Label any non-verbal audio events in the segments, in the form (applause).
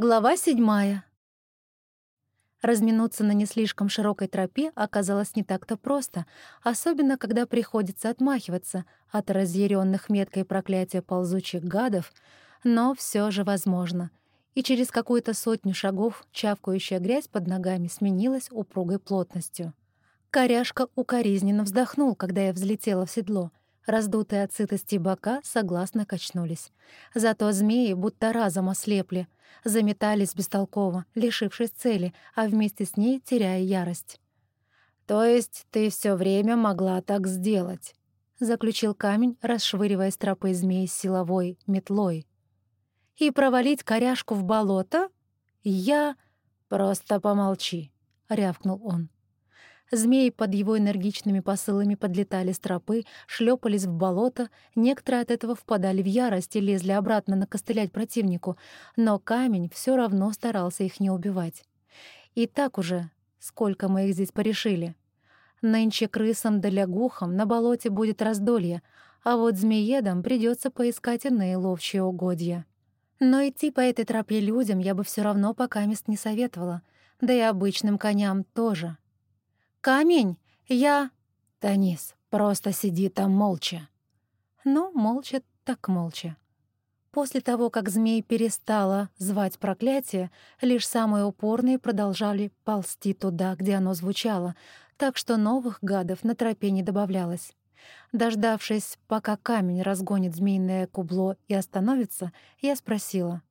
Глава седьмая. Разминуться на не слишком широкой тропе оказалось не так-то просто, особенно когда приходится отмахиваться от разъяренных меткой проклятия ползучих гадов, но все же возможно. И через какую-то сотню шагов чавкающая грязь под ногами сменилась упругой плотностью. Коряшка укоризненно вздохнул, когда я взлетела в седло — Раздутые от сытости бока согласно качнулись. Зато змеи будто разом ослепли, заметались бестолково, лишившись цели, а вместе с ней теряя ярость. «То есть ты все время могла так сделать?» — заключил камень, расшвыривая стропы змей силовой метлой. «И провалить коряшку в болото? Я...» «Просто помолчи», — рявкнул он. Змеи под его энергичными посылами подлетали с тропы, шлепались в болото, некоторые от этого впадали в ярость и лезли обратно накостылять противнику, но камень все равно старался их не убивать. И так уже, сколько мы их здесь порешили. Нынче крысам да лягухам на болоте будет раздолье, а вот змеедам придется поискать иные ловчие угодья. Но идти по этой тропе людям я бы все равно пока мест не советовала, да и обычным коням тоже. «Камень! Я...» «Танис, просто сиди там молча». Ну, молча так молча. После того, как змей перестала звать проклятие, лишь самые упорные продолжали ползти туда, где оно звучало, так что новых гадов на тропе не добавлялось. Дождавшись, пока камень разгонит змеиное кубло и остановится, я спросила.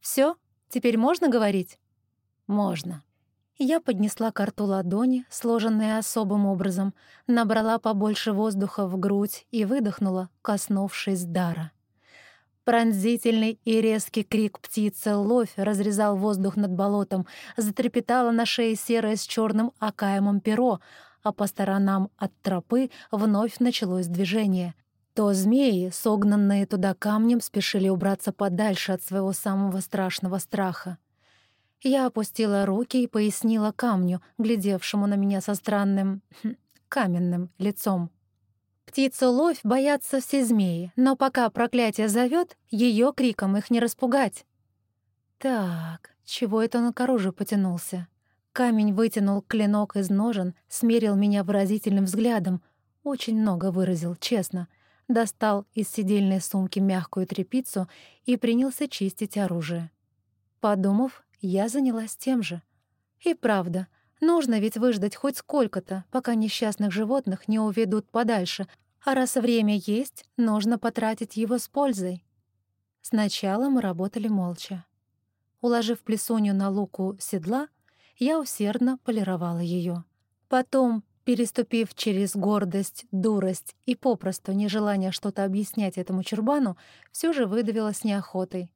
«Всё? Теперь можно говорить?» «Можно», я поднесла карту ладони, сложенные особым образом, набрала побольше воздуха в грудь и выдохнула, коснувшись дара. Пронзительный и резкий крик птицы ловь разрезал воздух над болотом, затрепетало на шее серое с черным окаемом перо, а по сторонам от тропы вновь началось движение. То змеи, согнанные туда камнем, спешили убраться подальше от своего самого страшного страха. Я опустила руки и пояснила камню, глядевшему на меня со странным... Хм, каменным лицом. Птицу ловь боятся все змеи, но пока проклятие зовет, ее криком их не распугать. Так, чего это он к оружию потянулся? Камень вытянул клинок из ножен, смерил меня выразительным взглядом. Очень много выразил, честно. Достал из сидельной сумки мягкую тряпицу и принялся чистить оружие. Подумав, я занялась тем же. И правда, нужно ведь выждать хоть сколько-то, пока несчастных животных не уведут подальше, а раз время есть, нужно потратить его с пользой. Сначала мы работали молча. Уложив плесунью на луку седла, я усердно полировала ее. Потом, переступив через гордость, дурость и попросту нежелание что-то объяснять этому чурбану, все же выдавила с неохотой.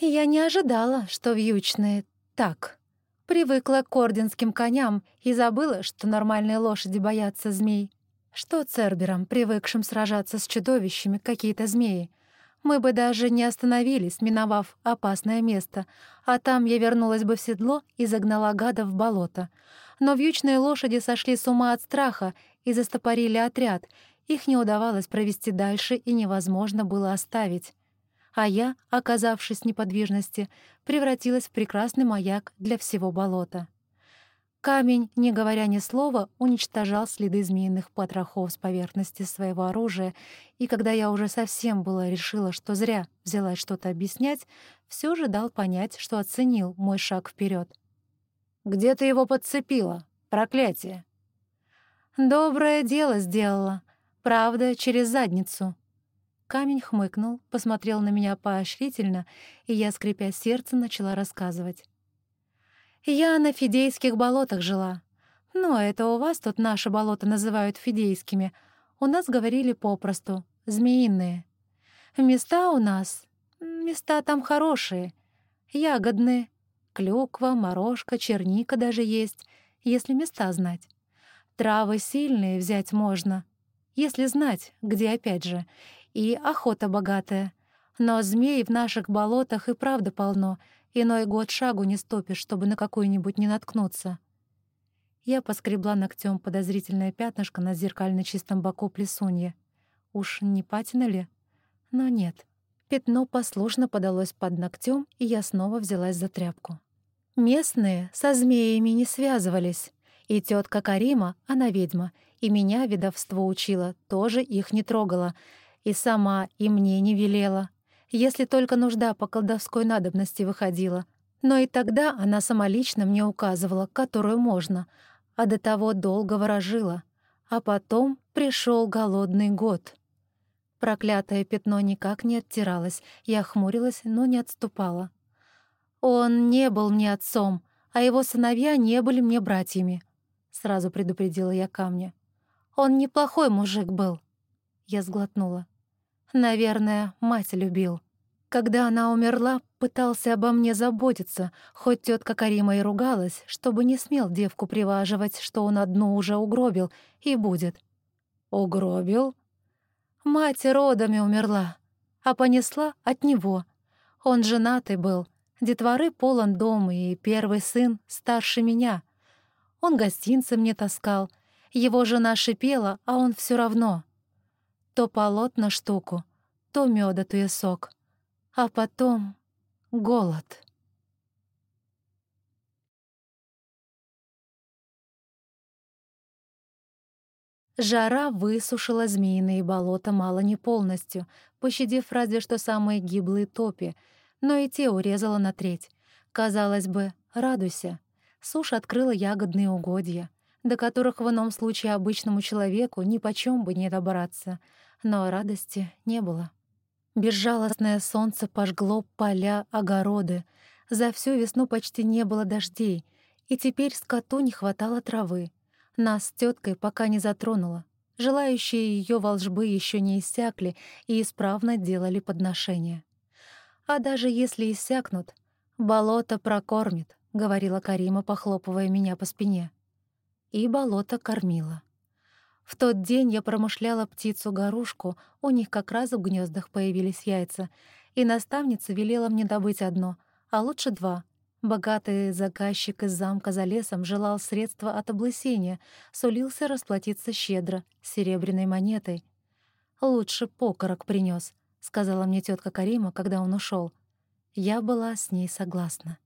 Я не ожидала, что вьючные так. Привыкла к орденским коням и забыла, что нормальные лошади боятся змей. Что церберам, привыкшим сражаться с чудовищами, какие-то змеи? Мы бы даже не остановились, миновав опасное место, а там я вернулась бы в седло и загнала гада в болото. Но вьючные лошади сошли с ума от страха и застопорили отряд. Их не удавалось провести дальше и невозможно было оставить а я, оказавшись в неподвижности, превратилась в прекрасный маяк для всего болота. Камень, не говоря ни слова, уничтожал следы змеиных потрохов с поверхности своего оружия, и когда я уже совсем было решила, что зря взялась что-то объяснять, все же дал понять, что оценил мой шаг вперед. «Где ты его подцепила? Проклятие!» «Доброе дело сделала. Правда, через задницу», Камень хмыкнул, посмотрел на меня поощрительно, и я, скрипя сердце, начала рассказывать. «Я на Фидейских болотах жила. Ну, это у вас тут наши болота называют Фидейскими. У нас говорили попросту — змеиные. Места у нас... Места там хорошие. Ягодные. Клюква, морожка, черника даже есть, если места знать. Травы сильные взять можно, если знать, где опять же, и охота богатая. Но змей в наших болотах и правда полно, иной год шагу не стопишь, чтобы на какую-нибудь не наткнуться. Я поскребла ногтем подозрительное пятнышко на зеркально чистом боку плесунья. Уж не патина ли? Но нет. Пятно послушно подалось под ногтем, и я снова взялась за тряпку. Местные со змеями не связывались. И тетка Карима, она ведьма, и меня ведовство учила, тоже их не трогала. И сама, и мне не велела. Если только нужда по колдовской надобности выходила. Но и тогда она самолично мне указывала, которую можно, а до того долго ворожила. А потом пришел голодный год. Проклятое пятно никак не оттиралось, я хмурилась, но не отступала. «Он не был мне отцом, а его сыновья не были мне братьями», — сразу предупредила я камня. «Он неплохой мужик был». Я сглотнула. «Наверное, мать любил». Когда она умерла, пытался обо мне заботиться, хоть тетка Карима и ругалась, чтобы не смел девку приваживать, что он одну уже угробил и будет. «Угробил?» Мать родами умерла, а понесла от него. Он женатый был, детворы полон дом, и первый сын старше меня. Он гостинцы мне таскал, его жена шипела, а он все равно. То полотна штуку, то мёда туесок. А потом голод. Жара высушила змеиные болота мало не полностью, пощадив разве что самые гиблые топи, но и те урезала на треть. Казалось бы, радуйся. Сушь открыла ягодные угодья, до которых в ином случае обычному человеку ни почем бы не добраться, но радости не было. Безжалостное солнце пожгло поля, огороды. За всю весну почти не было дождей, и теперь скоту не хватало травы. Нас с пока не затронуло. Желающие ее волжбы еще не иссякли и исправно делали подношения. А даже если иссякнут, болото прокормит, — говорила Карима, похлопывая меня по спине. И болото кормило. В тот день я промышляла птицу-горушку, у них как раз в гнездах появились яйца, и наставница велела мне добыть одно, а лучше два. Богатый заказчик из замка за лесом желал средства от облысения, сулился расплатиться щедро, серебряной монетой. «Лучше покорок принес, сказала мне тетка Карима, когда он ушел. Я была с ней согласна.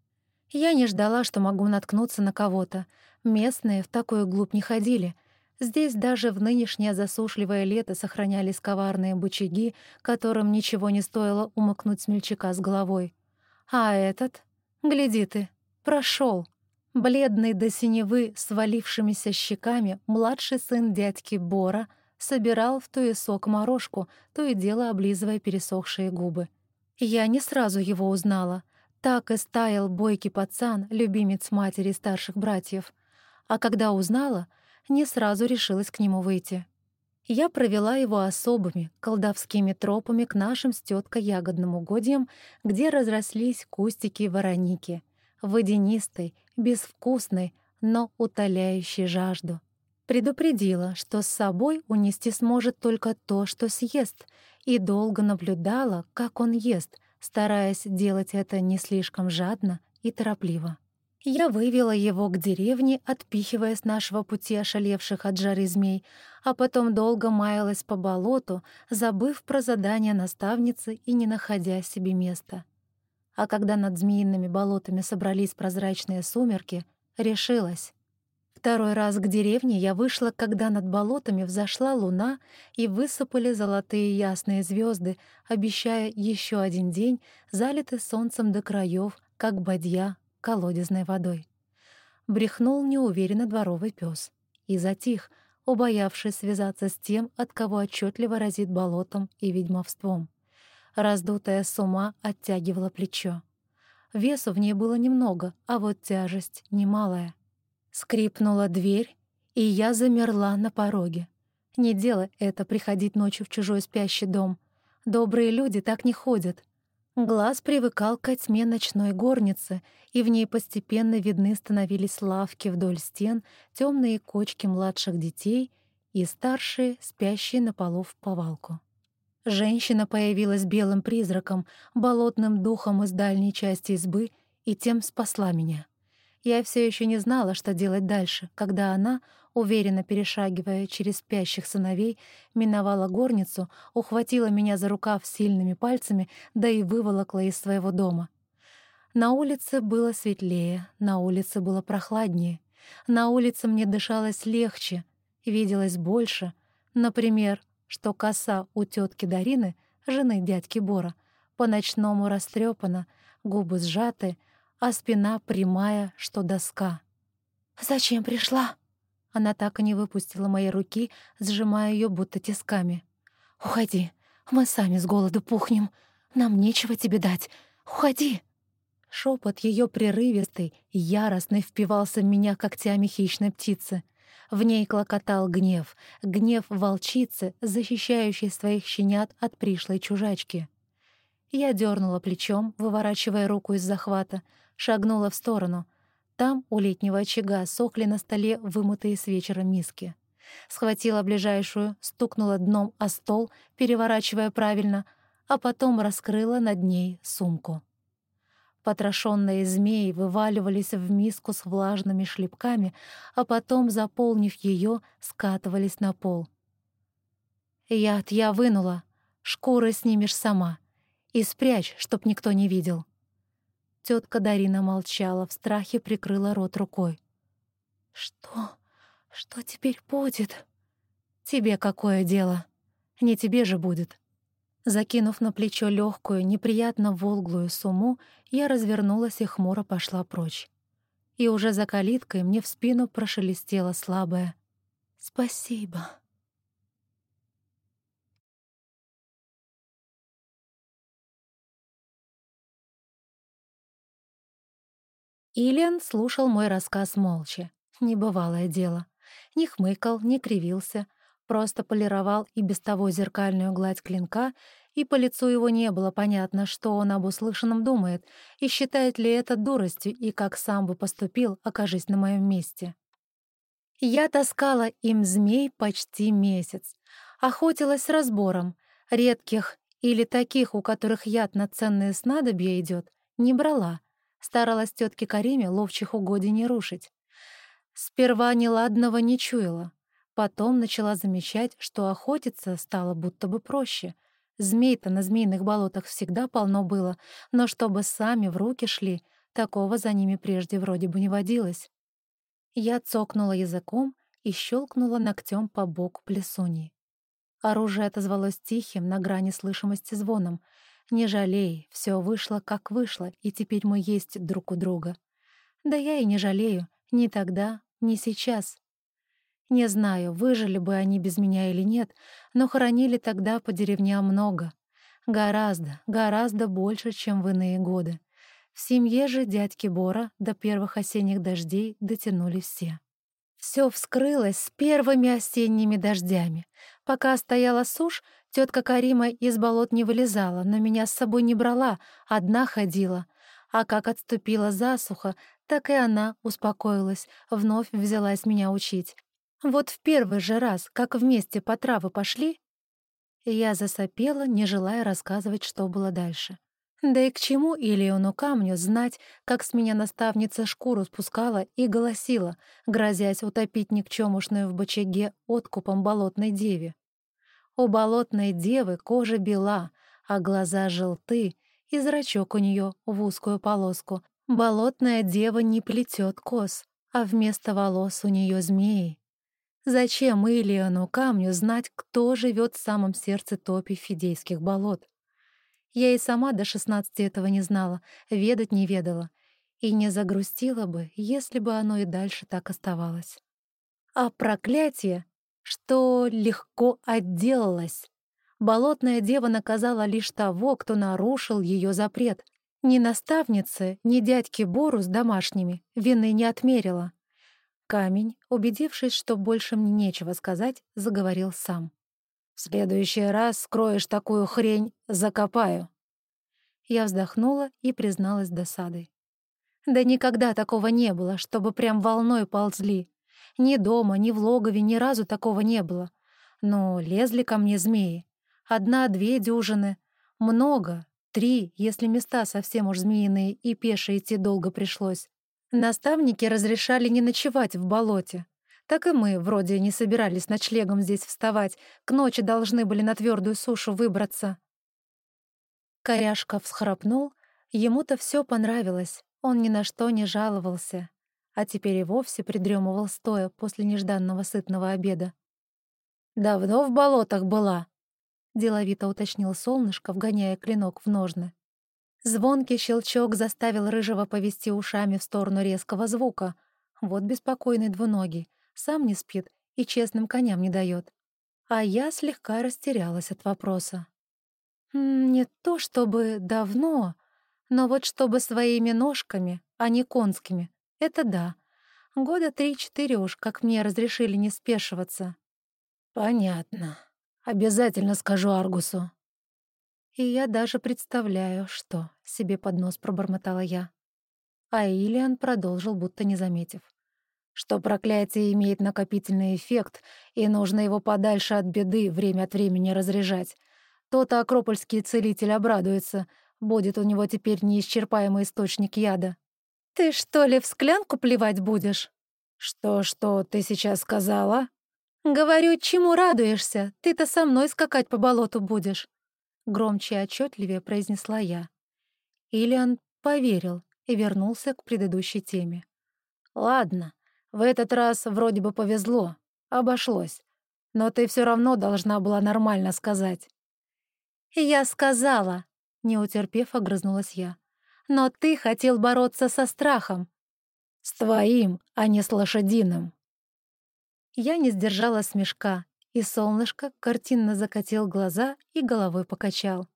Я не ждала, что могу наткнуться на кого-то. Местные в такую глубь не ходили — Здесь даже в нынешнее засушливое лето сохранялись коварные бычаги, которым ничего не стоило умыкнуть смельчака с головой. А этот, гляди ты, прошел. Бледный до синевы с валившимися щеками младший сын дядьки Бора собирал в туесок морожку, то и дело облизывая пересохшие губы. Я не сразу его узнала. Так и стаял бойкий пацан, любимец матери старших братьев. А когда узнала — не сразу решилась к нему выйти. Я провела его особыми, колдовскими тропами к нашим с тёткой ягодным угодьям, где разрослись кустики вороники, водянистой, безвкусной, но утоляющей жажду. Предупредила, что с собой унести сможет только то, что съест, и долго наблюдала, как он ест, стараясь делать это не слишком жадно и торопливо. Я вывела его к деревне, отпихивая с нашего пути ошалевших от жары змей, а потом долго маялась по болоту, забыв про задание наставницы и не находя себе места. А когда над змеиными болотами собрались прозрачные сумерки, решилась. Второй раз к деревне я вышла, когда над болотами взошла луна и высыпали золотые ясные звезды, обещая еще один день, залитый солнцем до краев, как бадья колодезной водой. Брехнул неуверенно дворовый пес и затих, убоявшись связаться с тем, от кого отчетливо разит болотом и ведьмовством. Раздутая с ума оттягивала плечо. Весу в ней было немного, а вот тяжесть немалая. Скрипнула дверь, и я замерла на пороге. Не дело это приходить ночью в чужой спящий дом. Добрые люди так не ходят. Глаз привыкал к тьме ночной горницы, и в ней постепенно видны становились лавки вдоль стен, темные кочки младших детей и старшие, спящие на полу в повалку. Женщина появилась белым призраком, болотным духом из дальней части избы, и тем спасла меня. Я все еще не знала, что делать дальше, когда она, уверенно перешагивая через спящих сыновей, миновала горницу, ухватила меня за рукав сильными пальцами, да и выволокла из своего дома. На улице было светлее, на улице было прохладнее, на улице мне дышалось легче, виделось больше. Например, что коса у тетки Дарины, жены дядьки Бора, по-ночному растрепана, губы сжаты, а спина прямая, что доска. «Зачем пришла?» Она так и не выпустила мои руки, сжимая ее будто тисками. «Уходи, мы сами с голоду пухнем. Нам нечего тебе дать. Уходи!» Шепот ее прерывистый, яростный впивался в меня когтями хищной птицы. В ней клокотал гнев, гнев волчицы, защищающей своих щенят от пришлой чужачки. Я дернула плечом, выворачивая руку из захвата, шагнула в сторону. Там, у летнего очага, сохли на столе вымытые с вечера миски. Схватила ближайшую, стукнула дном о стол, переворачивая правильно, а потом раскрыла над ней сумку. Потрошенные змеи вываливались в миску с влажными шлепками, а потом, заполнив ее, скатывались на пол. «Яд я вынула, шкуры снимешь сама. И спрячь, чтоб никто не видел». Тетка Дарина молчала, в страхе прикрыла рот рукой. «Что? Что теперь будет?» «Тебе какое дело? Не тебе же будет». Закинув на плечо легкую, неприятно волглую сумму, я развернулась и хмуро пошла прочь. И уже за калиткой мне в спину прошелестело слабое «Спасибо». Ильян слушал мой рассказ молча. Небывалое дело. Не хмыкал, не кривился, просто полировал и без того зеркальную гладь клинка, и по лицу его не было понятно, что он об услышанном думает, и считает ли это дуростью, и как сам бы поступил, окажись на моем месте. Я таскала им змей почти месяц. Охотилась с разбором. Редких или таких, у которых яд на ценные снадобья идет, не брала — Старалась тетке Кариме ловчих угодий не рушить. Сперва неладного не чуяла. Потом начала замечать, что охотиться стало будто бы проще. Змей-то на змеиных болотах всегда полно было, но чтобы сами в руки шли, такого за ними прежде вроде бы не водилось. Я цокнула языком и щелкнула ногтем по боку плесуньи. Оружие отозвалось тихим, на грани слышимости звоном — не жалей, все вышло как вышло, и теперь мы есть друг у друга. Да я и не жалею, ни тогда, ни сейчас. Не знаю, выжили бы они без меня или нет, но хоронили тогда по деревням много. Гораздо, гораздо больше, чем в иные годы. В семье же дядьки Бора до первых осенних дождей дотянули все. Все вскрылось с первыми осенними дождями. Пока стояла сушь, тетка Карима из болот не вылезала, но меня с собой не брала, одна ходила. А как отступила засуха, так и она успокоилась, вновь взялась меня учить. Вот в первый же раз, как вместе по травы пошли, я засопела, не желая рассказывать, что было дальше. Да и к чему Илиону камню знать, как с меня наставница шкуру спускала и голосила, грозясь утопить никчемушную в бочаге откупом болотной деве. У болотной девы кожа бела, а глаза желты, и зрачок у нее в узкую полоску. Болотная дева не плетет кос, а вместо волос у нее змеи. Зачем Илиону камню знать, кто живет в самом сердце топи фидейских болот? Я и сама до шестнадцати этого не знала, ведать не ведала. И не загрустила бы, если бы оно и дальше так оставалось. А проклятие, что легко отделалось. Болотная дева наказала лишь того, кто нарушил ее запрет. Ни наставнице, ни дядьке Бору с домашними вины не отмерила. Камень, убедившись, что больше мне нечего сказать, заговорил сам. В следующий раз скроешь такую хрень, закопаю». Я вздохнула и призналась досадой. Да никогда такого не было, чтобы прям волной ползли. Ни дома, ни в логове ни разу такого не было. Но лезли ко мне змеи. Одна-две дюжины. Много. Три, если места совсем уж змеиные и пеше идти долго пришлось. Наставники разрешали не ночевать в болоте. так и мы вроде не собирались ночлегом здесь вставать, к ночи должны были на твердую сушу выбраться. Коряшка всхрапнул, ему-то все понравилось, он ни на что не жаловался, а теперь и вовсе придремывал стоя после нежданного сытного обеда. «Давно в болотах была?» — деловито уточнил солнышко, вгоняя клинок в ножны. Звонкий щелчок заставил Рыжего повести ушами в сторону резкого звука. Вот беспокойный двуногий, сам не спит и честным коням не дает. А я слегка растерялась от вопроса. Не то чтобы давно, но вот чтобы своими ножками, а не конскими, это да. Года три-четыре уж, как мне разрешили не спешиваться. Понятно. Обязательно скажу Аргусу. И я даже представляю, что себе под нос пробормотала я. А Илиан продолжил, будто не заметив. Что проклятие имеет накопительный эффект, и нужно его подальше от беды время от времени разряжать. То-то акропольский целитель обрадуется, будет у него теперь неисчерпаемый источник яда. «Ты что ли в склянку плевать будешь?» «Что-что ты сейчас сказала?» «Говорю, чему радуешься? Ты-то со мной скакать по болоту будешь!» Громче и отчетливее произнесла я. Ильян поверил и вернулся к предыдущей теме. «Ладно, в этот раз вроде бы повезло, обошлось. Но ты все равно должна была нормально сказать». «Я сказала», — не утерпев, огрызнулась я. «Но ты хотел бороться со страхом». «С твоим, а не с лошадиным», я не сдержала смешка, и солнышко картинно закатил глаза и головой покачал.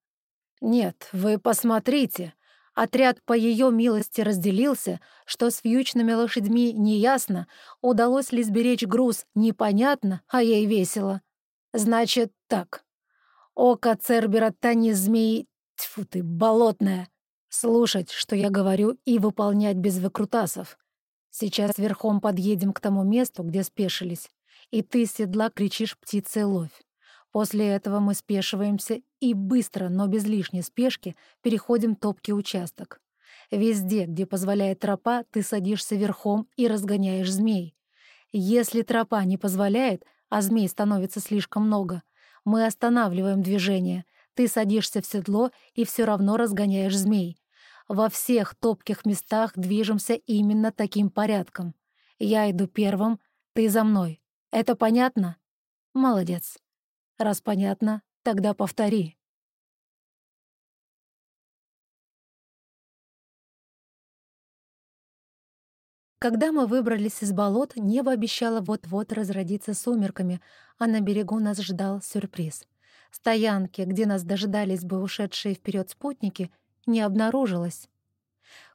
«Нет, вы посмотрите. Отряд по ее милости разделился, что с вьючными лошадьми неясно, удалось ли сберечь груз непонятно, а ей весело. Значит так. Око Цербера Тани змеи... Тьфу ты, болотная. Слушать, что я говорю, и выполнять без выкрутасов. Сейчас верхом подъедем к тому месту, где спешились, и ты с седла кричишь птице ловь. После этого мы спешиваемся и быстро, но без лишней спешки, переходим топкий участок. Везде, где позволяет тропа, ты садишься верхом и разгоняешь змей. Если тропа не позволяет, а змей становится слишком много, мы останавливаем движение, ты садишься в седло и все равно разгоняешь змей. Во всех топких местах движемся именно таким порядком. Я иду первым, ты за мной. Это понятно? Молодец. Раз понятно, тогда повтори. Когда мы выбрались из болот, небо обещало вот-вот разродиться сумерками, а на берегу нас ждал сюрприз. Стоянки, где нас дожидались бы ушедшие вперед спутники — не обнаружилось.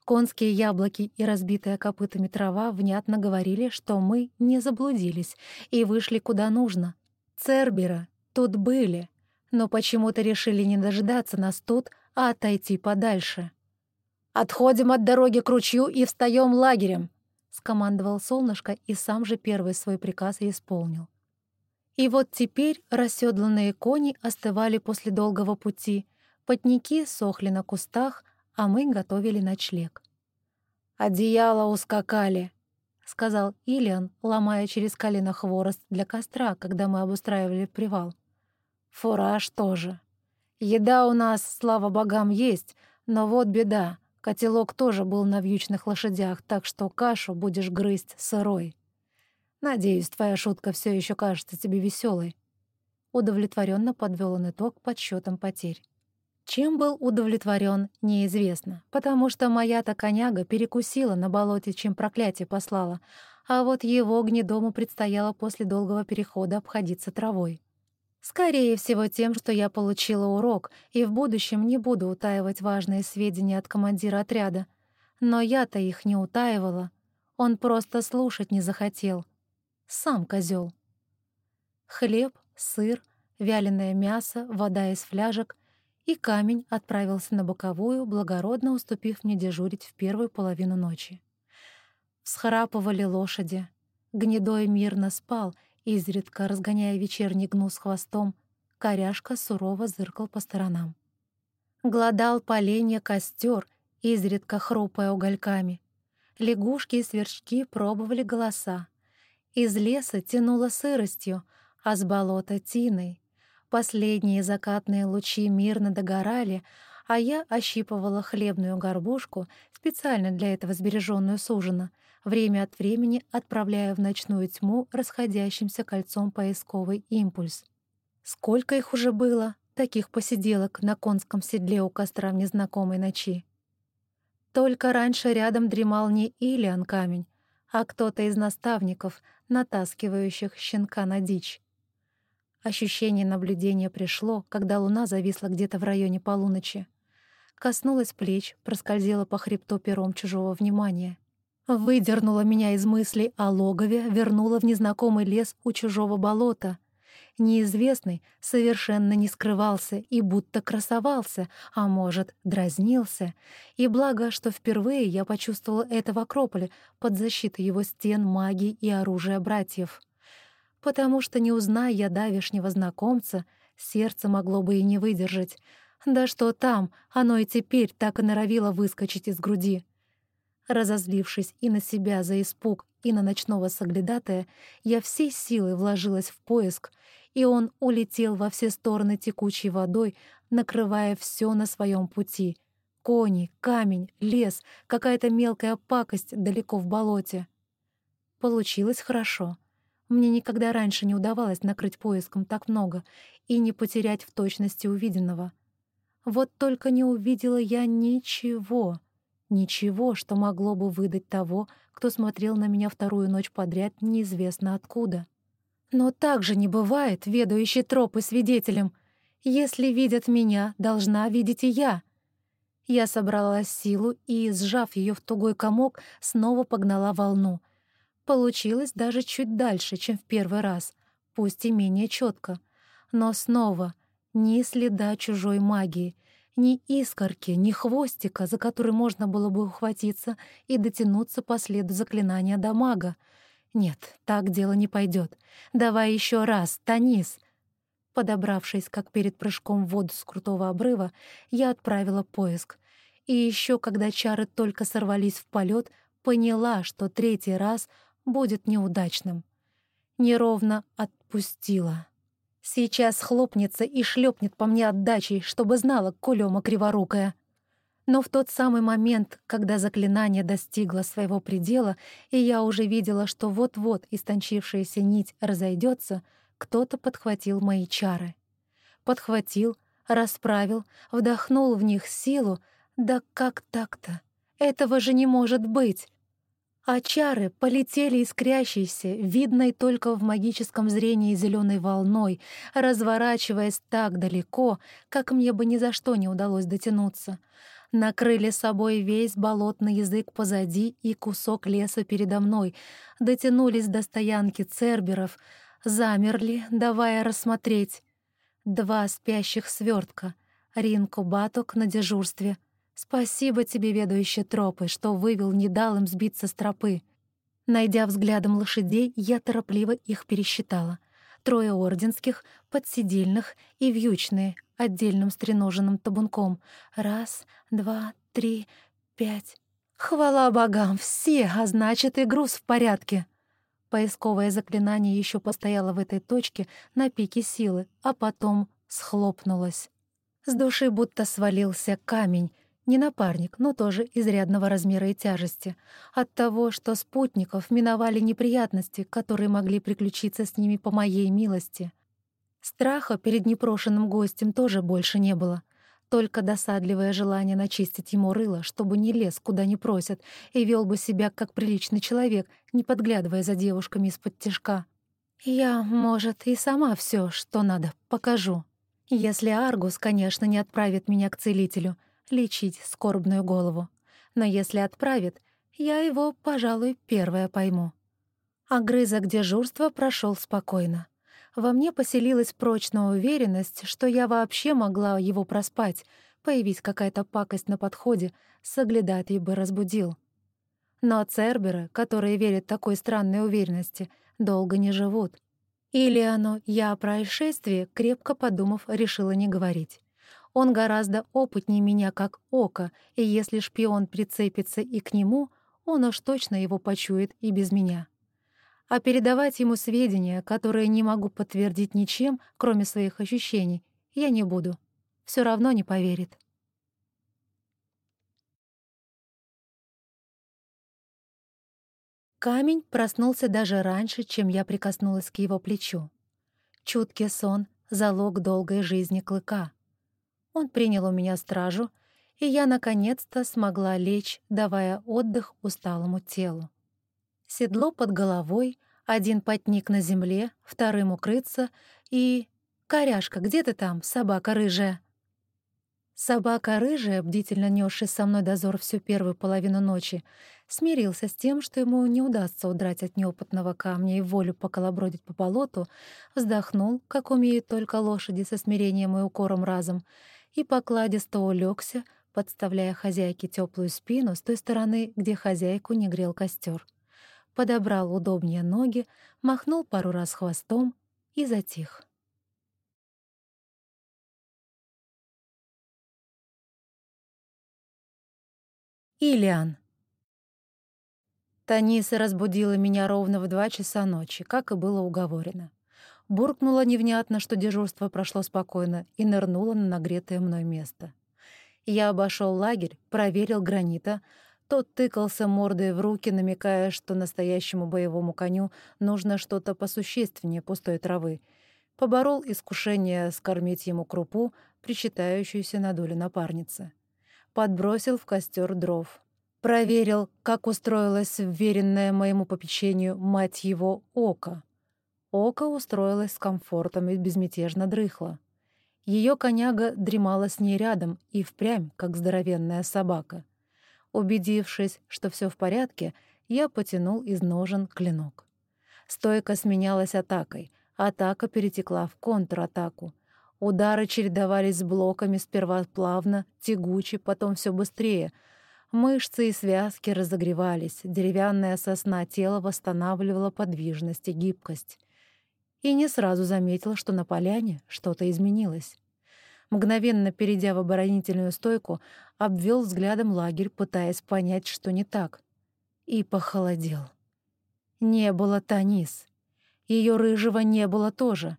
Конские яблоки и разбитая копытами трава внятно говорили, что мы не заблудились и вышли куда нужно. Цербера тут были, но почему-то решили не дожидаться нас тут, а отойти подальше. «Отходим от дороги к ручью и встаем лагерем», — скомандовал солнышко и сам же первый свой приказ исполнил. И вот теперь расседланные кони остывали после долгого пути, Потники сохли на кустах, а мы готовили ночлег. «Одеяло ускакали», — сказал Ильян, ломая через колено хворост для костра, когда мы обустраивали привал. «Фураж тоже. Еда у нас, слава богам, есть, но вот беда. Котелок тоже был на вьючных лошадях, так что кашу будешь грызть сырой. Надеюсь, твоя шутка все еще кажется тебе веселой. Удовлетворенно подвел он итог подсчетом потерь. Чем был удовлетворен, неизвестно, потому что моя-то коняга перекусила на болоте, чем проклятие послала, а вот его гнедому предстояло после долгого перехода обходиться травой. Скорее всего, тем, что я получила урок, и в будущем не буду утаивать важные сведения от командира отряда. Но я-то их не утаивала. Он просто слушать не захотел. Сам козел. Хлеб, сыр, вяленое мясо, вода из фляжек и камень отправился на боковую, благородно уступив мне дежурить в первую половину ночи. Всхрапывали лошади. Гнедой мирно спал, изредка разгоняя вечерний гнус хвостом. Коряшка сурово зыркал по сторонам. Гладал поленья костер, изредка хрупая угольками. Лягушки и сверчки пробовали голоса. Из леса тянуло сыростью, а с болота — тиной. Последние закатные лучи мирно догорали, а я ощипывала хлебную горбушку, специально для этого сбереженную с ужина, время от времени отправляя в ночную тьму расходящимся кольцом поисковый импульс. Сколько их уже было, таких посиделок на конском седле у костра в незнакомой ночи. Только раньше рядом дремал не Илиан камень, а кто-то из наставников, натаскивающих щенка на дичь. Ощущение наблюдения пришло, когда луна зависла где-то в районе полуночи. Коснулась плеч, проскользила по хребту пером чужого внимания. Выдернула меня из мыслей о логове, вернула в незнакомый лес у чужого болота — Неизвестный совершенно не скрывался и будто красовался, а может, дразнился. И благо, что впервые я почувствовала это в Акрополе под защитой его стен, магии и оружия братьев. Потому что, не узная я давешнего знакомца, сердце могло бы и не выдержать. Да что там, оно и теперь так и норовило выскочить из груди. Разозлившись и на себя за испуг, и на ночного соглядатая, я всей силой вложилась в поиск — и он улетел во все стороны текучей водой, накрывая все на своем пути. Кони, камень, лес, какая-то мелкая пакость далеко в болоте. Получилось хорошо. Мне никогда раньше не удавалось накрыть поиском так много и не потерять в точности увиденного. Вот только не увидела я ничего, ничего, что могло бы выдать того, кто смотрел на меня вторую ночь подряд неизвестно откуда. Но так же не бывает, ведающий тропы свидетелем. Если видят меня, должна видеть и я. Я собрала силу и, сжав ее в тугой комок, снова погнала волну. Получилось даже чуть дальше, чем в первый раз, пусть и менее четко. Но снова ни следа чужой магии, ни искорки, ни хвостика, за который можно было бы ухватиться и дотянуться по следу заклинания до мага — «Нет, так дело не пойдет. Давай еще раз, Танис!» Подобравшись, как перед прыжком в воду с крутого обрыва, я отправила поиск. И еще, когда чары только сорвались в полет, поняла, что третий раз будет неудачным. Неровно отпустила. Сейчас хлопнется и шлепнет по мне отдачей, чтобы знала Колема криворукая. Но в тот самый момент, когда заклинание достигло своего предела, и я уже видела, что вот-вот истончившаяся нить разойдется, кто-то подхватил мои чары. Подхватил, расправил, вдохнул в них силу. Да как так-то? Этого же не может быть! А чары полетели искрящейся, видной только в магическом зрении зеленой волной, разворачиваясь так далеко, как мне бы ни за что не удалось дотянуться — накрыли собой весь болотный язык позади и кусок леса передо мной, дотянулись до стоянки церберов, замерли, давая рассмотреть. Два спящих свертка, Ринку Баток на дежурстве. Спасибо тебе, ведущий тропы, что вывел, не дал им сбиться с тропы. Найдя взглядом лошадей, я торопливо их пересчитала. Трое орденских, подсидельных и вьючные — отдельным стреноженным табунком. Раз, два, три, пять. Хвала богам, все, а значит и груз в порядке. Поисковое заклинание еще постояло в этой точке на пике силы, а потом схлопнулось. С души будто свалился камень, не напарник, но тоже изрядного размера и тяжести. От того, что спутников миновали неприятности, которые могли приключиться с ними по моей милости. Страха перед непрошенным гостем тоже больше не было. Только досадливое желание начистить ему рыло, чтобы не лез, куда не просят, и вел бы себя как приличный человек, не подглядывая за девушками из-под тяжка. Я, может, и сама все, что надо, покажу. Если Аргус, конечно, не отправит меня к целителю, лечить скорбную голову. Но если отправит, я его, пожалуй, первая пойму. Огрызок дежурства прошел спокойно во мне поселилась прочная уверенность, что я вообще могла его проспать, появись какая-то пакость на подходе, соглядатый бы разбудил. Но церберы, которые верят такой странной уверенности, долго не живут. Или оно «я о происшествии», крепко подумав, решила не говорить. Он гораздо опытнее меня как око, и если шпион прицепится и к нему, он уж точно его почует и без меня. А передавать ему сведения, которые не могу подтвердить ничем, кроме своих ощущений, я не буду. Все равно не поверит. Камень проснулся даже раньше, чем я прикоснулась к его плечу. Чуткий сон — залог долгой жизни клыка. Он принял у меня стражу, и я наконец-то смогла лечь, давая отдых усталому телу. Седло под головой, один потник на земле, вторым укрыться и... «Коряшка, где ты там, собака рыжая?» Собака рыжая, бдительно несший со мной дозор всю первую половину ночи, смирился с тем, что ему не удастся удрать от неопытного камня и волю поколобродить по болоту, вздохнул, как умеют только лошади со смирением и укором разом, и покладисто улегся, подставляя хозяйке теплую спину с той стороны, где хозяйку не грел костер. Подобрал удобнее ноги, махнул пару раз хвостом и затих. Илиан. Таниса разбудила меня ровно в два часа ночи, как и было уговорено. Буркнула невнятно, что дежурство прошло спокойно, и нырнула на нагретое мной место. Я обошел лагерь, проверил гранита. Тот тыкался мордой в руки, намекая, что настоящему боевому коню нужно что-то посущественнее пустой травы. Поборол искушение скормить ему крупу, причитающуюся на долю напарницы подбросил в костер дров. Проверил, как устроилась вверенная моему попечению мать его Ока. Ока устроилась с комфортом и безмятежно дрыхла. Ее коняга дремала с ней рядом и впрямь, как здоровенная собака. Убедившись, что все в порядке, я потянул из ножен клинок. Стойка сменялась атакой, атака перетекла в контратаку. Удары чередовались с блоками, сперва плавно, тягуче, потом все быстрее. Мышцы и связки разогревались, деревянная сосна тела восстанавливала подвижность и гибкость. И не сразу заметил, что на поляне что-то изменилось. Мгновенно перейдя в оборонительную стойку, обвел взглядом лагерь, пытаясь понять, что не так. И похолодел. Не было Танис. Ее рыжего не было тоже.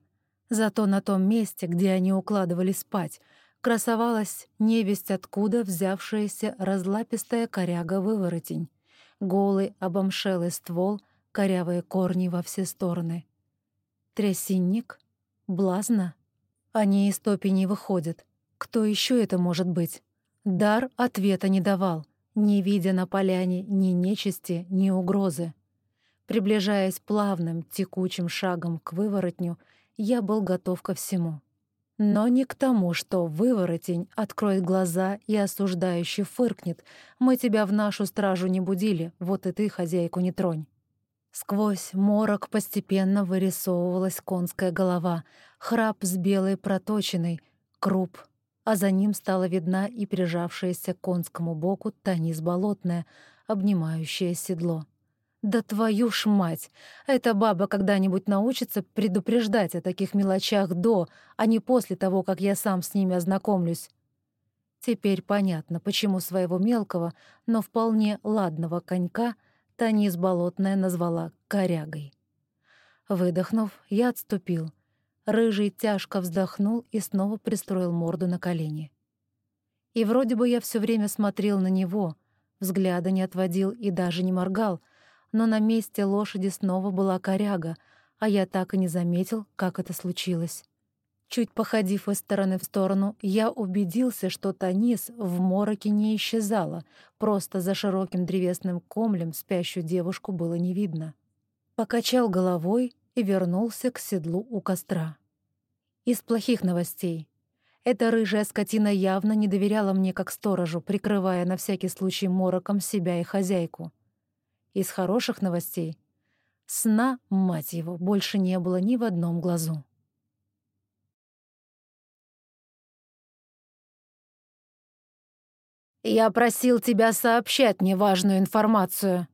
Зато на том месте, где они укладывали спать, красовалась невесть откуда взявшаяся разлапистая коряга-выворотень, голый обомшелый ствол, корявые корни во все стороны. Трясинник? Блазна? Они из топи не выходят. Кто еще это может быть? Дар ответа не давал, не видя на поляне ни нечисти, ни угрозы. Приближаясь плавным, текучим шагом к выворотню, я был готов ко всему. Но не к тому, что выворотень откроет глаза и осуждающе фыркнет. Мы тебя в нашу стражу не будили, вот и ты хозяйку не тронь. Сквозь морок постепенно вырисовывалась конская голова, храп с белой проточиной, круп, а за ним стала видна и прижавшаяся к конскому боку Танис болотная, обнимающая седло. Да твою ж мать! Эта баба когда-нибудь научится предупреждать о таких мелочах до, а не после того, как я сам с ними ознакомлюсь. Теперь понятно, почему своего мелкого, но вполне ладного конька Танис Болотная назвала «корягой». Выдохнув, я отступил. Рыжий тяжко вздохнул и снова пристроил морду на колени. И вроде бы я все время смотрел на него, взгляда не отводил и даже не моргал — но на месте лошади снова была коряга, а я так и не заметил, как это случилось. Чуть походив из стороны в сторону, я убедился, что Танис в мороке не исчезала, просто за широким древесным комлем спящую девушку было не видно. Покачал головой и вернулся к седлу у костра. Из плохих новостей. Эта рыжая скотина явно не доверяла мне как сторожу, прикрывая на всякий случай мороком себя и хозяйку. Из хороших новостей сна, мать его, больше не было ни в одном глазу. «Я просил тебя сообщать мне важную информацию».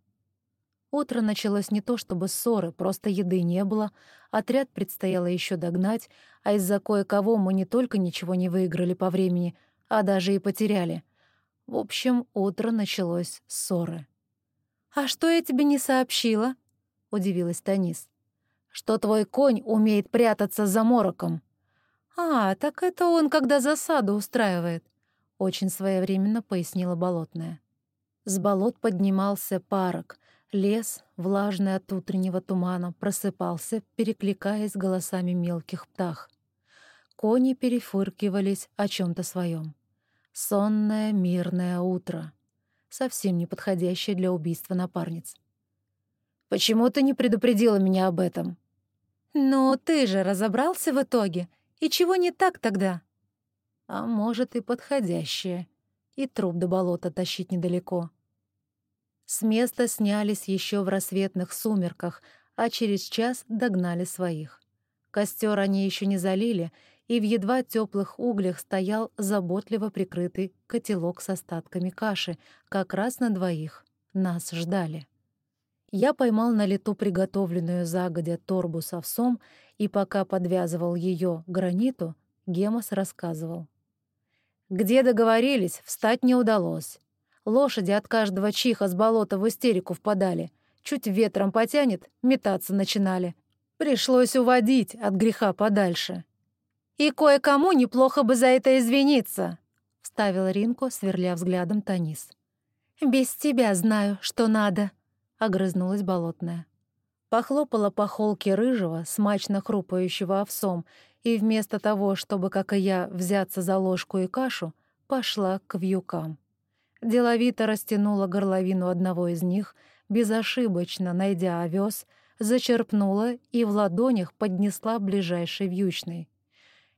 Утро началось не то чтобы ссоры, просто еды не было, отряд предстояло еще догнать, а из-за кое-кого мы не только ничего не выиграли по времени, а даже и потеряли. В общем, утро началось ссоры. «А что я тебе не сообщила?» — удивилась Танис. «Что твой конь умеет прятаться за мороком». «А, так это он, когда засаду устраивает», — очень своевременно пояснила Болотная. С болот поднимался парок. Лес, влажный от утреннего тумана, просыпался, перекликаясь голосами мелких птах. Кони перефыркивались о чем то своем. Сонное мирное утро. Совсем не подходящее для убийства напарниц. «Почему ты не предупредила меня об этом?» «Ну, ты же разобрался в итоге. И чего не так тогда?» «А может, и подходящее. И труп до болота тащить недалеко». С места снялись еще в рассветных сумерках, а через час догнали своих. Костер они еще не залили, и в едва теплых углях стоял заботливо прикрытый котелок с остатками каши, как раз на двоих. Нас ждали. Я поймал на лету приготовленную загодя торбу с овсом, и пока подвязывал ее граниту, Гемос рассказывал. Где договорились, встать не удалось. Лошади от каждого чиха с болота в истерику впадали. Чуть ветром потянет, метаться начинали. Пришлось уводить от греха подальше. «И кое-кому неплохо бы за это извиниться», — вставил Ринко, сверля взглядом Танис. «Без тебя знаю, что надо», — огрызнулась болотная. Похлопала по холке рыжего, смачно хрупающего овсом, и вместо того, чтобы, как и я, взяться за ложку и кашу, пошла к вьюкам. Деловито растянула горловину одного из них, безошибочно найдя овес, зачерпнула и в ладонях поднесла ближайший вьючный.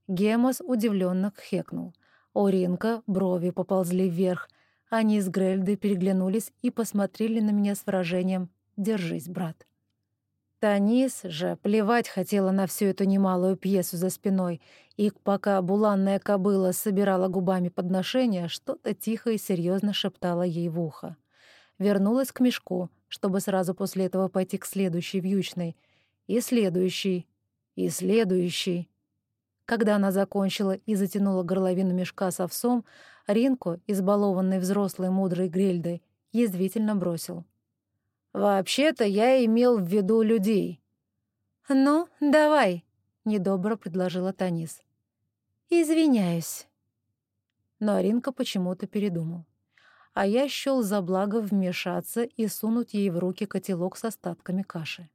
Гемос удивленно хекнул. Оринка брови поползли вверх. Они с Грельдой переглянулись и посмотрели на меня с выражением «Держись, брат». Танис же плевать хотела на всю эту немалую пьесу за спиной, и пока буланная кобыла собирала губами подношения, что-то тихо и серьезно шептала ей в ухо. Вернулась к мешку, чтобы сразу после этого пойти к следующей вьючной. И следующий, и следующий. Когда она закончила и затянула горловину мешка с овсом, Ринку, избалованный взрослой мудрой Грельдой, язвительно бросил. «Вообще-то я имел в виду людей». «Ну, давай», — недобро предложила Танис. «Извиняюсь». Но Ринка почему-то передумал. А я счёл за благо вмешаться и сунуть ей в руки котелок с остатками каши.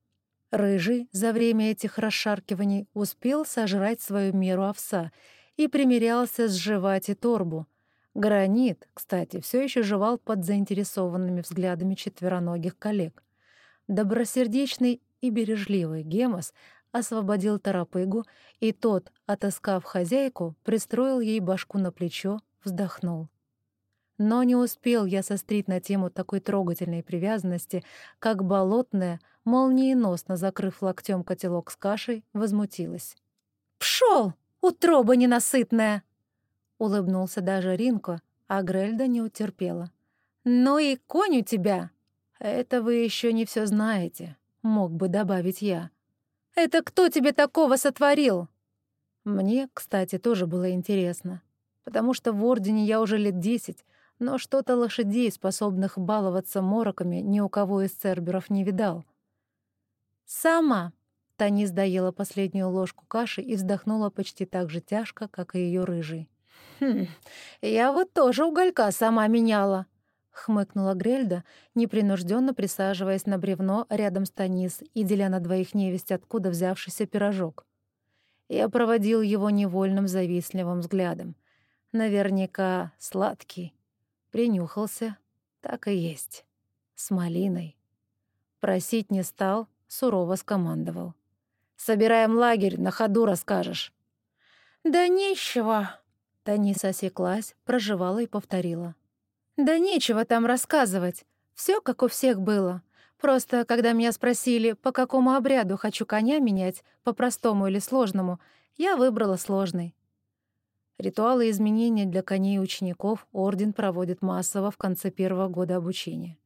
Рыжий за время этих расшаркиваний успел сожрать свою меру овса и примерялся сживать и торбу. Гранит, кстати, все еще жевал под заинтересованными взглядами четвероногих коллег. Добросердечный и бережливый Гемос освободил торопыгу, и тот, отыскав хозяйку, пристроил ей башку на плечо, вздохнул. Но не успел я сострить на тему такой трогательной привязанности, как болотная, молниеносно закрыв локтем котелок с кашей, возмутилась. «Пшёл, утроба ненасытная!» Улыбнулся даже Ринко, а Грельда не утерпела. «Ну и конь у тебя!» «Это вы еще не все знаете», — мог бы добавить я. «Это кто тебе такого сотворил?» Мне, кстати, тоже было интересно, потому что в Ордене я уже лет десять, но что-то лошадей, способных баловаться мороками, ни у кого из церберов не видал. «Сама!» — Танис доела последнюю ложку каши и вздохнула почти так же тяжко, как и ее рыжий. «Хм, я вот тоже уголька сама меняла», — хмыкнула Грельда, непринужденно присаживаясь на бревно рядом с Танис и деля на двоих невесть, откуда взявшийся пирожок. Я проводил его невольным завистливым взглядом. Наверняка сладкий. Принюхался. Так и есть. С малиной. Просить не стал, сурово скомандовал. «Собираем лагерь, на ходу расскажешь». «Да нечего», — Таниса осеклась, проживала и повторила. «Да нечего там рассказывать. Все как у всех было. Просто, когда меня спросили, по какому обряду хочу коня менять, по простому или сложному, я выбрала сложный. Ритуалы изменения для коней и учеников Орден проводит массово в конце первого года обучения.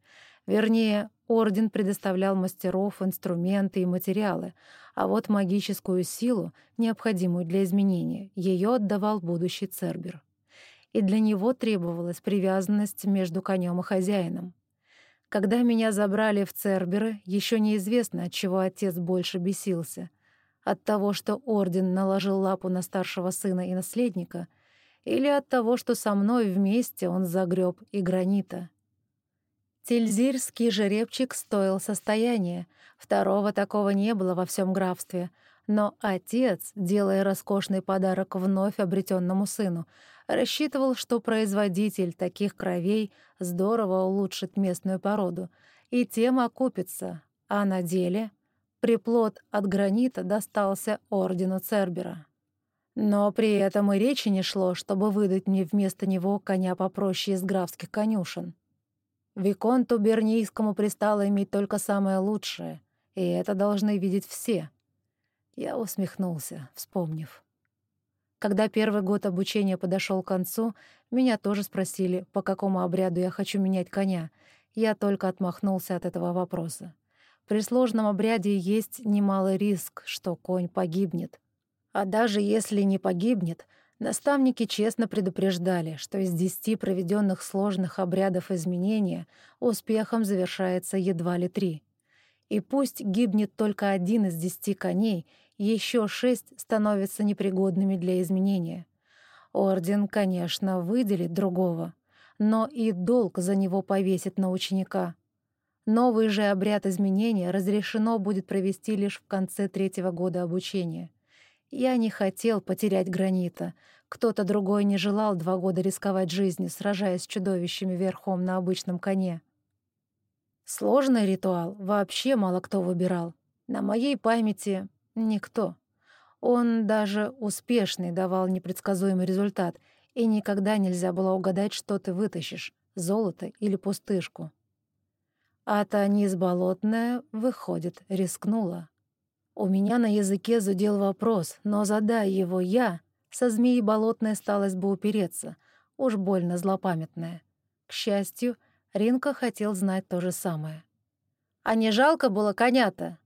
Вернее, Орден предоставлял мастеров, инструменты и материалы, а вот магическую силу, необходимую для изменения, ее отдавал будущий Цербер. И для него требовалась привязанность между конем и хозяином. Когда меня забрали в Церберы, еще неизвестно, от чего отец больше бесился. От того, что Орден наложил лапу на старшего сына и наследника, или от того, что со мной вместе он загреб и гранита. Тильзирский жеребчик стоил состояние, второго такого не было во всем графстве, но отец, делая роскошный подарок вновь обретенному сыну, рассчитывал, что производитель таких кровей здорово улучшит местную породу и тем окупится, а на деле приплод от гранита достался ордену Цербера. Но при этом и речи не шло, чтобы выдать мне вместо него коня попроще из графских конюшен. Виконту Бернийскому пристало иметь только самое лучшее, и это должны видеть все. Я усмехнулся, вспомнив. Когда первый год обучения подошел к концу, меня тоже спросили, по какому обряду я хочу менять коня. Я только отмахнулся от этого вопроса. При сложном обряде есть немалый риск, что конь погибнет. А даже если не погибнет, наставники честно предупреждали, что из десяти проведенных сложных обрядов изменения успехом завершается едва ли три. И пусть гибнет только один из десяти коней, еще шесть становятся непригодными для изменения. Орден, конечно, выделит другого, но и долг за него повесит на ученика. Новый же обряд изменения разрешено будет провести лишь в конце третьего года обучения. Я не хотел потерять гранита. Кто-то другой не желал два года рисковать жизнью, сражаясь с чудовищами верхом на обычном коне. Сложный ритуал вообще мало кто выбирал. На моей памяти Никто. Он даже успешный давал непредсказуемый результат, и никогда нельзя было угадать, что ты вытащишь — золото или пустышку. А Танис Болотная, выходит, рискнула. У меня на языке зудел вопрос, но задая его я, со змеей болотной сталось бы упереться, уж больно злопамятная. К счастью, Ринка хотел знать то же самое. «А не жалко было коня-то?»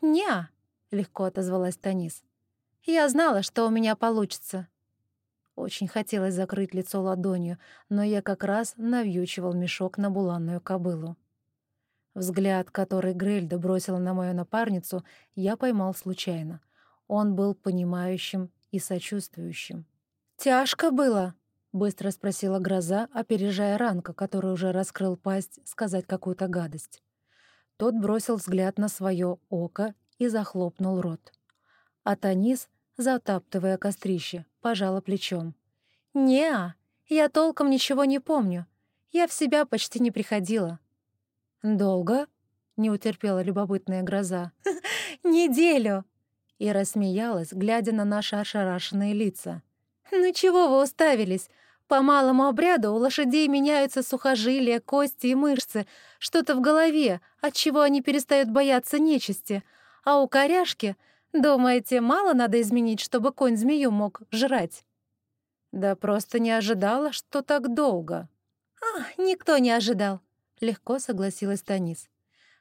«Не-а», легко отозвалась Танис. Я знала, что у меня получится. Очень хотелось закрыть лицо ладонью, но я как раз навьючивал мешок на буланную кобылу. Взгляд, который Грельда бросила на мою напарницу, я поймал случайно. Он был понимающим и сочувствующим. «Тяжко было?» — быстро спросила гроза, опережая Ранка, который уже раскрыл пасть сказать какую-то гадость. Тот бросил взгляд на свое око и захлопнул рот. А Танис, затаптывая кострище, пожала плечом. «Не-а, я толком ничего не помню. Я в себя почти не приходила». «Долго?» — не утерпела любопытная гроза. (laughs) «Неделю!» И рассмеялась, глядя на наши ошарашенные лица. «Ну чего вы уставились? По малому обряду у лошадей меняются сухожилия, кости и мышцы, что-то в голове, от чего они перестают бояться нечисти, а у коряшки, думаете, мало надо изменить, чтобы конь змею мог жрать? Да просто не ожидала, что так долго. А, никто не ожидал, легко согласилась Танис.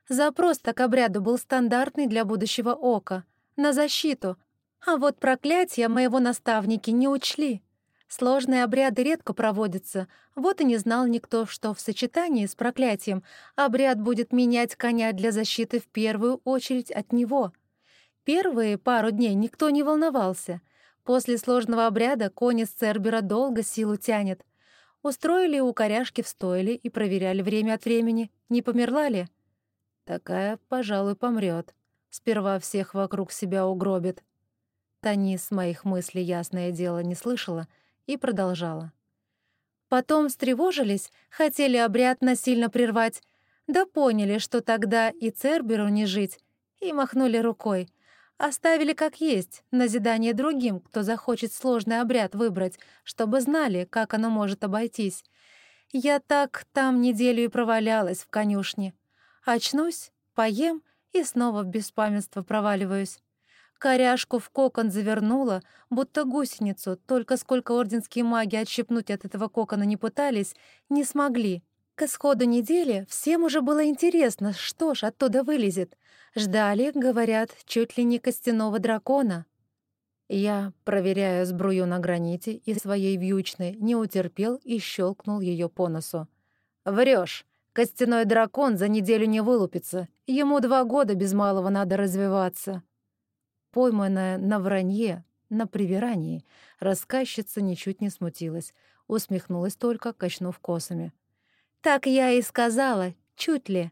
Запрос-то к обряду был стандартный для будущего ока, на защиту, а вот проклятия моего наставники не учли. Сложные обряды редко проводятся, вот и не знал никто, что в сочетании с проклятием обряд будет менять коня для защиты в первую очередь от него. Первые пару дней никто не волновался. После сложного обряда конь из Цербера долго силу тянет. Устроили у коряшки в стойле и проверяли время от времени, не померла ли. Такая, пожалуй, помрет. Сперва всех вокруг себя угробит. Танис моих мыслей, ясное дело, не слышала — и продолжала. Потом встревожились, хотели обряд насильно прервать, да поняли, что тогда и Церберу не жить, и махнули рукой. Оставили как есть, назидание другим, кто захочет сложный обряд выбрать, чтобы знали, как оно может обойтись. Я так там неделю и провалялась в конюшне. Очнусь, поем и снова в беспамятство проваливаюсь. Коряшку в кокон завернула, будто гусеницу, только сколько орденские маги отщипнуть от этого кокона не пытались, не смогли. К исходу недели всем уже было интересно, что ж оттуда вылезет. Ждали, говорят, чуть ли не костяного дракона. Я, проверяя сбрую на граните и своей вьючной, не утерпел и щелкнул ее по носу. Врешь, Костяной дракон за неделю не вылупится. Ему два года без малого надо развиваться. Пойманная на вранье, на привирании, рассказчица ничуть не смутилась, усмехнулась только, качнув косами. «Так я и сказала, чуть ли.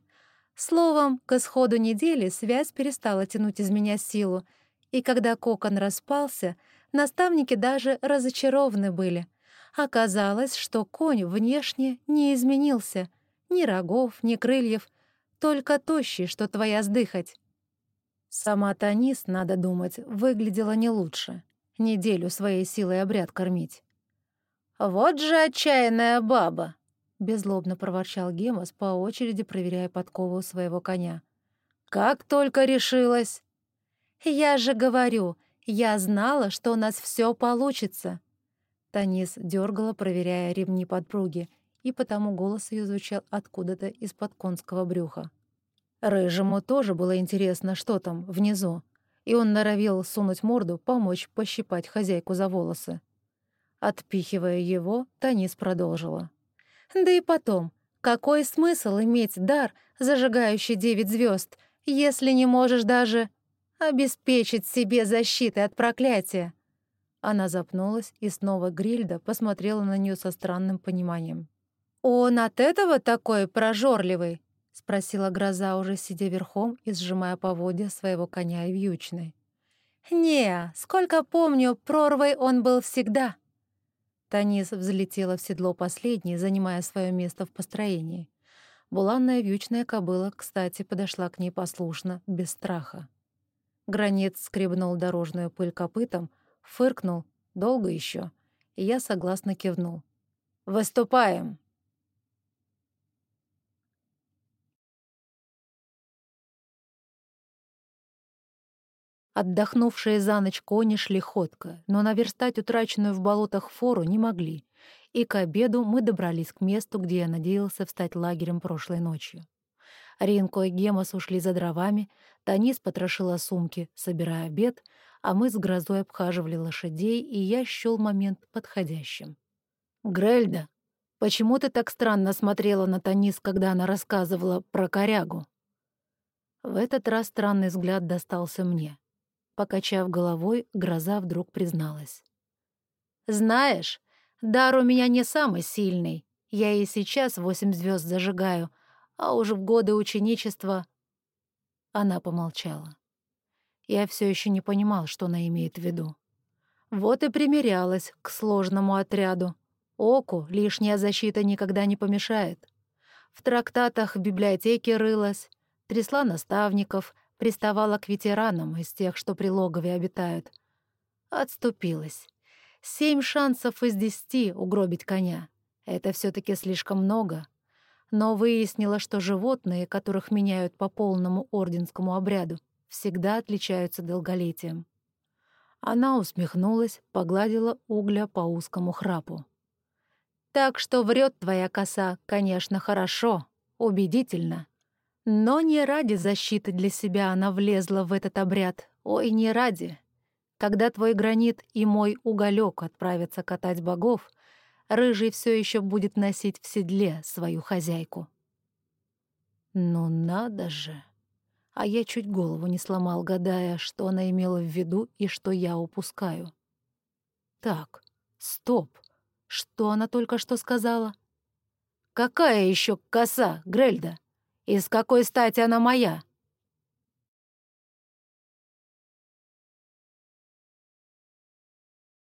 Словом, к исходу недели связь перестала тянуть из меня силу, и когда кокон распался, наставники даже разочарованы были. Оказалось, что конь внешне не изменился — ни рогов, ни крыльев, только тощий, что твоя сдыхать. Сама Танис, надо думать, выглядела не лучше. Неделю своей силой обряд кормить. «Вот же отчаянная баба!» — беззлобно проворчал Гемос, по очереди проверяя подкову своего коня. «Как только решилась!» «Я же говорю, я знала, что у нас все получится!» Танис дергала, проверяя ремни подпруги, и потому голос ее звучал откуда-то из-под конского брюха. Рыжему тоже было интересно, что там внизу, и он норовил сунуть морду, помочь пощипать хозяйку за волосы. Отпихивая его, Танис продолжила. «Да и потом, какой смысл иметь дар, зажигающий девять звезд, если не можешь даже обеспечить себе защитой от проклятия?» Она запнулась, и снова Грильда посмотрела на нее со странным пониманием. «Он от этого такой прожорливый?» — спросила гроза, уже сидя верхом и сжимая поводья своего коня и вьючной. «Не, сколько помню, прорвой он был всегда». Танис взлетела в седло последней, занимая свое место в построении. Буланная вьючная кобыла, кстати, подошла к ней послушно, без страха. Гранец скребнул дорожную пыль копытом, фыркнул, долго еще, и я согласно кивнул. «Выступаем!» Отдохнувшие за ночь кони шли ходко, но наверстать утраченную в болотах фору не могли, и к обеду мы добрались к месту, где я надеялся встать лагерем прошлой ночью. Ринко и Гемос ушли за дровами, Танис потрошила сумки, собирая обед, а мы с грозой обхаживали лошадей, и я счёл момент подходящим. «Грельда, почему ты так странно смотрела на Танис, когда она рассказывала про корягу?» В этот раз странный взгляд достался мне. Покачав головой, гроза вдруг призналась. «Знаешь, дар у меня не самый сильный. Я и сейчас восемь звезд зажигаю, а уже в годы ученичества...» Она помолчала. Я все еще не понимал, что она имеет в виду. Вот и примерялась к сложному отряду. Оку лишняя защита никогда не помешает. В трактатах в библиотеке рылась, трясла наставников, приставала к ветеранам из тех, что при логове обитают. Отступилась. Семь шансов из десяти угробить коня. Это все таки слишком много. Но выяснила, что животные, которых меняют по полному орденскому обряду, всегда отличаются долголетием. Она усмехнулась, погладила угля по узкому храпу. «Так что врет твоя коса, конечно, хорошо, убедительно. Но не ради защиты для себя она влезла в этот обряд. Ой, не ради. Когда твой гранит и мой уголек отправятся катать богов, рыжий все еще будет носить в седле свою хозяйку. Ну надо же. А я чуть голову не сломал, гадая, что она имела в виду и что я упускаю. Так, стоп. Что она только что сказала? Какая еще коса, Грельда? «И с какой стати она моя?»